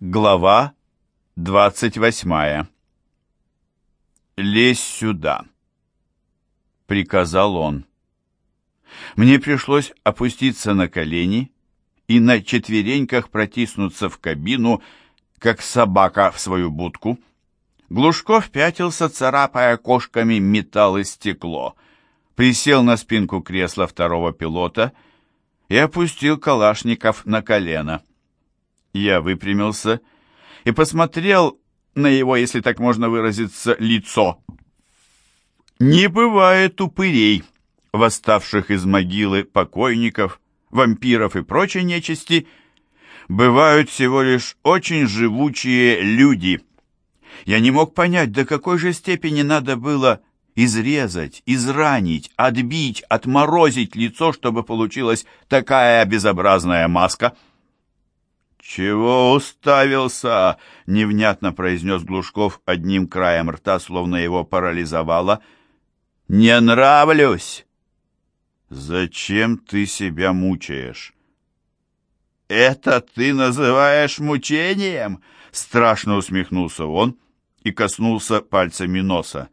Глава двадцать восьмая. «Лезь сюда», — приказал он. Мне пришлось опуститься на колени и на четвереньках протиснуться в кабину, как собака в свою будку. Глушков пятился, царапая кошками металл и стекло, присел на спинку кресла второго пилота и опустил Калашников на колено. Я выпрямился и посмотрел на его, если так можно выразиться, лицо. Не бывает упырей, восставших из могилы покойников, вампиров и прочей нечисти, бывают всего лишь очень живучие люди. Я не мог понять, до какой же степени надо было изрезать, изранить, отбить, отморозить лицо, чтобы получилась такая безобразная маска — «Чего уставился?» — невнятно произнес Глушков одним краем рта, словно его парализовало. «Не нравлюсь!» «Зачем ты себя мучаешь?» «Это ты называешь мучением?» — страшно усмехнулся он и коснулся пальцами носа.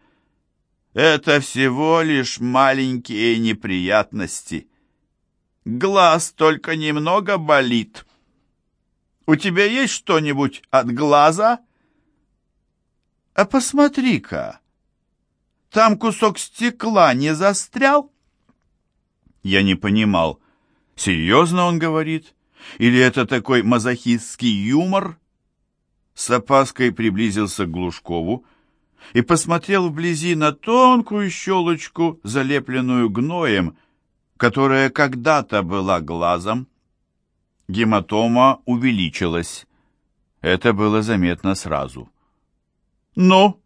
«Это всего лишь маленькие неприятности. Глаз только немного болит». У тебя есть что-нибудь от глаза? А посмотри-ка, там кусок стекла не застрял? Я не понимал, серьезно он говорит, или это такой мазохистский юмор? С опаской приблизился к Глушкову и посмотрел вблизи на тонкую щелочку, залепленную гноем, которая когда-то была глазом. Гематома увеличилась. Это было заметно сразу. «Ну?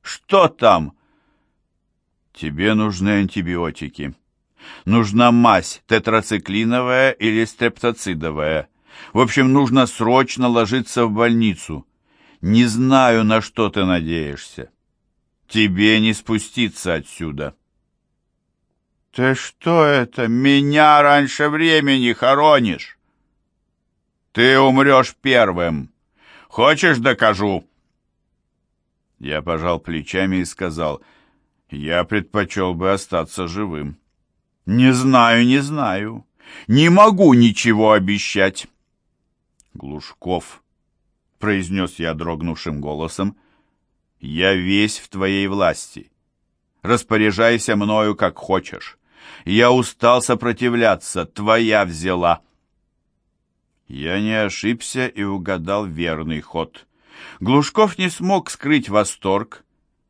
Что там?» «Тебе нужны антибиотики. Нужна мазь, тетрациклиновая или стрептоцидовая. В общем, нужно срочно ложиться в больницу. Не знаю, на что ты надеешься. Тебе не спуститься отсюда». «Ты что это, меня раньше времени хоронишь?» Ты умрешь первым. Хочешь, докажу?» Я пожал плечами и сказал, «Я предпочел бы остаться живым». «Не знаю, не знаю. Не могу ничего обещать». «Глушков», — произнес я дрогнувшим голосом, «я весь в твоей власти. Распоряжайся мною, как хочешь. Я устал сопротивляться, твоя взяла». Я не ошибся и угадал верный ход. Глушков не смог скрыть восторг,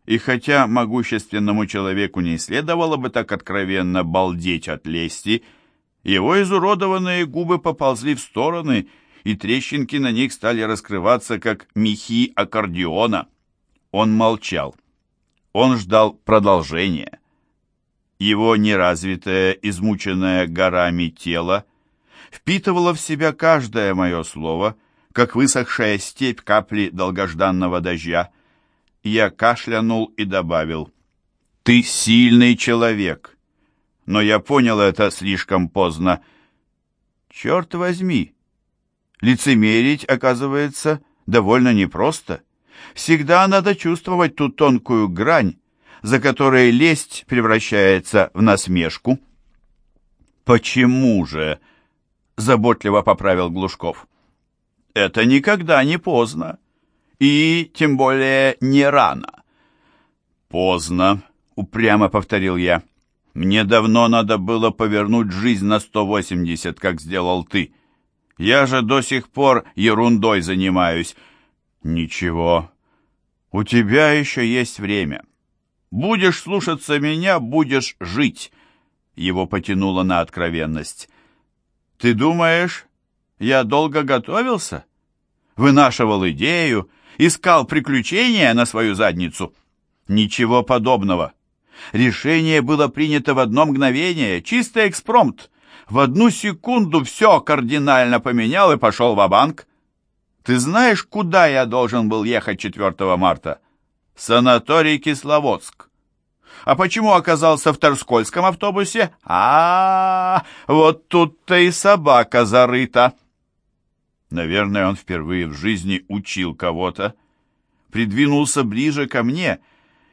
и хотя могущественному человеку не следовало бы так откровенно балдеть от лести, его изуродованные губы поползли в стороны, и трещинки на них стали раскрываться, как мехи аккордеона. Он молчал. Он ждал продолжения. Его неразвитое, измученное горами тело впитывала в себя каждое мое слово, как высохшая степь капли долгожданного дождя. Я кашлянул и добавил, «Ты сильный человек!» Но я понял это слишком поздно. Черт возьми! Лицемерить, оказывается, довольно непросто. Всегда надо чувствовать ту тонкую грань, за которой лесть превращается в насмешку. «Почему же?» Заботливо поправил Глушков. Это никогда не поздно. И тем более не рано. Поздно, упрямо повторил я. Мне давно надо было повернуть жизнь на 180, как сделал ты. Я же до сих пор ерундой занимаюсь. Ничего. У тебя еще есть время. Будешь слушаться меня, будешь жить. Его потянуло на откровенность. Ты думаешь, я долго готовился? Вынашивал идею, искал приключения на свою задницу? Ничего подобного. Решение было принято в одно мгновение, чистый экспромт. В одну секунду все кардинально поменял и пошел в банк Ты знаешь, куда я должен был ехать 4 марта? Санаторий Кисловодск. А почему оказался в Торскольском автобусе? А, -а, -а вот тут-то и собака зарыта. Наверное, он впервые в жизни учил кого-то. Придвинулся ближе ко мне,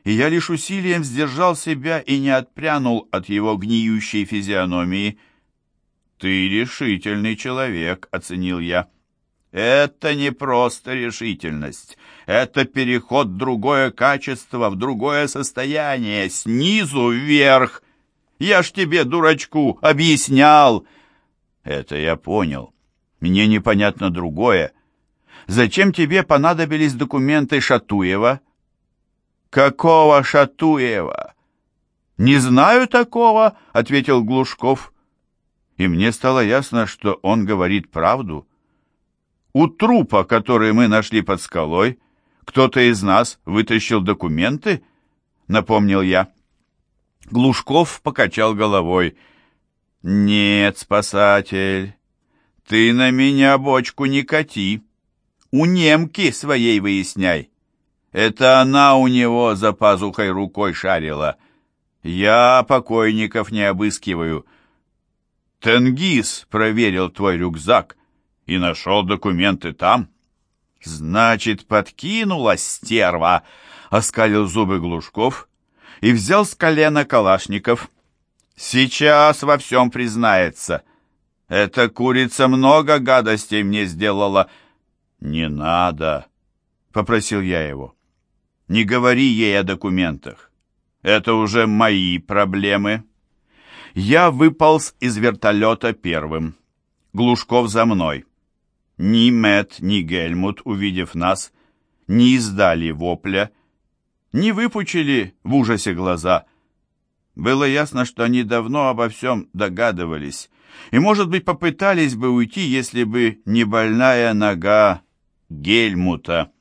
и я лишь усилием сдержал себя и не отпрянул от его гниющей физиономии. «Ты решительный человек», — оценил я. «Это не просто решительность. Это переход в другое качество, в другое состояние, снизу вверх. Я ж тебе, дурачку, объяснял». Это я понял. Мне непонятно другое. Зачем тебе понадобились документы Шатуева? Какого Шатуева? Не знаю такого, ответил Глушков. И мне стало ясно, что он говорит правду. У трупа, который мы нашли под скалой, кто-то из нас вытащил документы, напомнил я. Глушков покачал головой. «Нет, спасатель, ты на меня бочку не кати. У немки своей выясняй. Это она у него за пазухой рукой шарила. Я покойников не обыскиваю. Тенгиз проверил твой рюкзак и нашел документы там. Значит, подкинула стерва, оскалил зубы Глушков и взял с колена Калашников. Сейчас во всем признается. Эта курица много гадостей мне сделала. Не надо, попросил я его. Не говори ей о документах. Это уже мои проблемы. Я выполз из вертолета первым. Глушков за мной. Ни Мэт, ни Гельмут, увидев нас, не издали вопля, не выпучили в ужасе глаза. Было ясно, что они давно обо всем догадывались, и, может быть, попытались бы уйти, если бы не больная нога Гельмута.